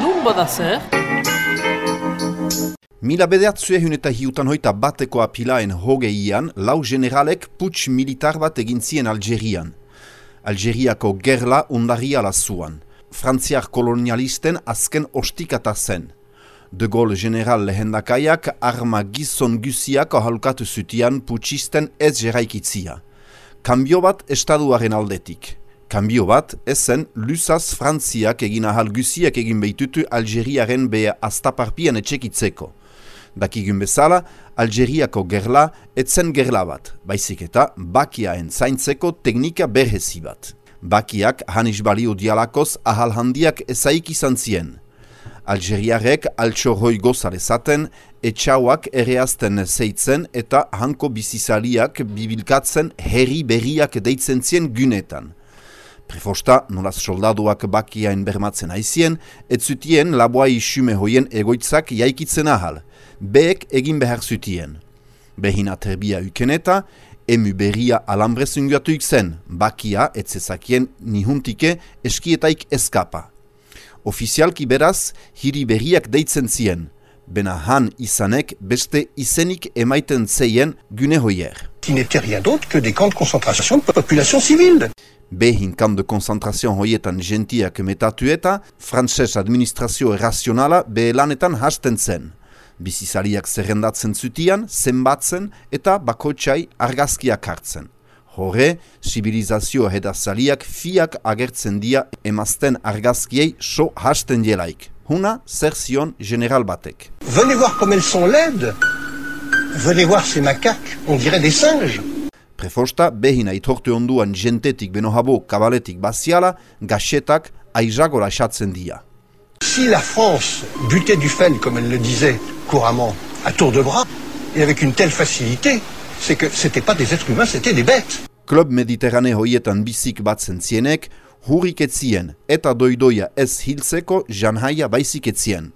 Nun bada zer? Mila bedeatzue eta hiutan hoita bateko apilaen hogeian, lau generalek putsch militar bat egin zien Algerian. Algeriako gerla undaria zuan. Frantziar kolonialisten azken ostikata zen. De Gaulle general lehendakaiak arma gizon guziak ahalkatu zutian putschisten ez jeraikitzia. Kambio bat estaduaren aldetik. Kambio bat, ezen, lusaz Frantziak egin ahal guziak egin behitutu Algeriaren beha astaparpian etxekitzeko. Dakigun bezala, Algeriako gerla etzen gerla bat, baizik eta bakiaen zaintzeko teknika berhezi bat. Bakiak hanis balio dialakoz ahal handiak ezaik izan zien. Algeriarek altxorroi gozarezaten, etxauak ereazten zeitzen eta hanko bizizaliak bibilkatzen herri berriak deitzen zien günetan. Prefosta, nolaz soldaduak bakiain bermatzen aizien, ez zutien laboa isume hoien egoitzak jaikitzen ahal, beek egin behar zutien. Behin aterbia ukeneta, emu berria alambrez unguatuik zen, bakia etzezakien nihuntike eskietaik eskapa. Ofizialki beraz, hiri berriak deitzen zien, bena han izanek beste izenik emaiten zeien gune hoier. Qui n'était rien d'autre que des camps de concentration de population civile. Behin kan de konzentrazioan hoietan gentiak metatu eta, frantses administrazio errazionala behelanetan hasten zen. Bizizariak zerrendatzen zutian, zenbatzen eta bakoitzai argazkiak hartzen. Hore, sibilizazio hedazaliak fiak agertzen dia emazten argazkiei so hasten jelaik. Huna, zer zion general batek. Venez voir comme elles sont laides. Venez voir ces macaques, on dirait des singes. Prefosta, onduan jentetik benohabo kabaletik baziala, gaxetak. Si la France butait du fel, comme elle le disait couramment, à tour de bras, et avec une telle facilité, c'est que c'était pas des êtres humains, c'était des bêtes. Klub mediterrane hoietan bizik batzen zienek, hurrik etzien eta doidoia ez hiltzeko janhaia baizik etzien.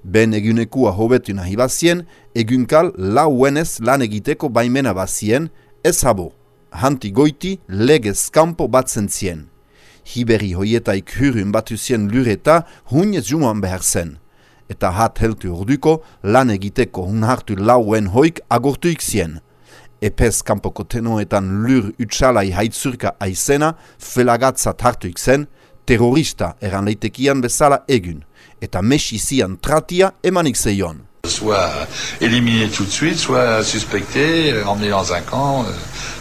Ben egunekua hobetu nahi bazien, egunkal lauenez lan egiteko baimena bazien, ez habo. Hanti goiti legez kampo batzen zien. Hiberi hoietaik hurun batu zien lureta hunez juman behar zen. Eta hat heltu orduko lan egiteko hun hartu lauen hoik agortuik zien. Epez kanpoko tenoetan lur utsalai haitzurka aizena felagatzat hartuik zen, terrorista eran leitekian bezala egun. Eta mesi zian tratia emanik zeion. soit éliminé tout de suite, soit suspecté, emmené dans un camp, euh,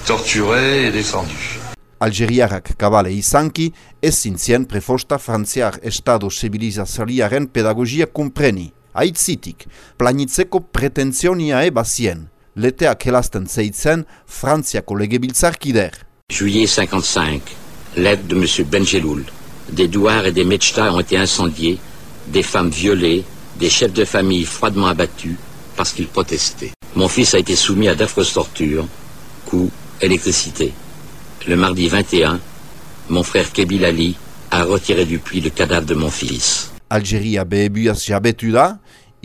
torturé et descendu. Algeriarrak kabale izanki, ezin zien prefosta frantziar estado zibilizazaliaren pedagogia kumpreni. Aitzitik, planitzeko pretentzionia bazien. Leteak helasten zeitzen frantziako legebiltzarkider. Juillet 55. Lettre de M. Benjeloul. Des douars et des mechtas ont été incendiés, des femmes violées, des chefs de famille froidement abattus parce qu'ils protestaient. Mon fils a été soumis à d'affreuses tortures, coups, électricité. Le mardi 21, mon frère Kebil Ali a retiré du puits le cadavre de mon fils. Algeria behebuaz jabetu da,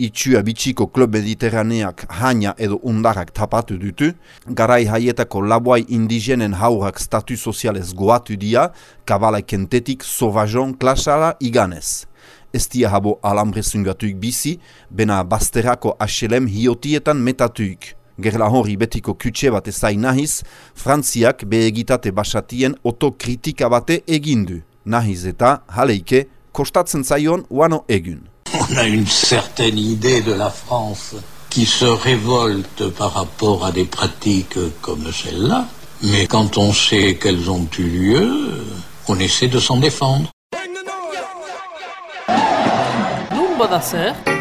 itxua bitxiko klub mediterraneak haina edo undarrak tapatu dutu, garai haietako laboai indigenen haurak statu sozialez goatu dia, kabala kentetik sovajon klasara iganez. Ez dia habo alambrezungatuik bizi, bena basterako aselem hiotietan metatuik. Gerla hori betiko kutxe bat ezai nahiz, Frantziak behegitate basatien otokritika bate egindu. Nahiz eta, haleike, kostatzen zaion uano egun. On a une certaine idée de la France qui se révolte par rapport à des pratiques comme celle-là. Mais quand on sait qu'elles ont eu lieu, on essaie de s'en défendre. Zer?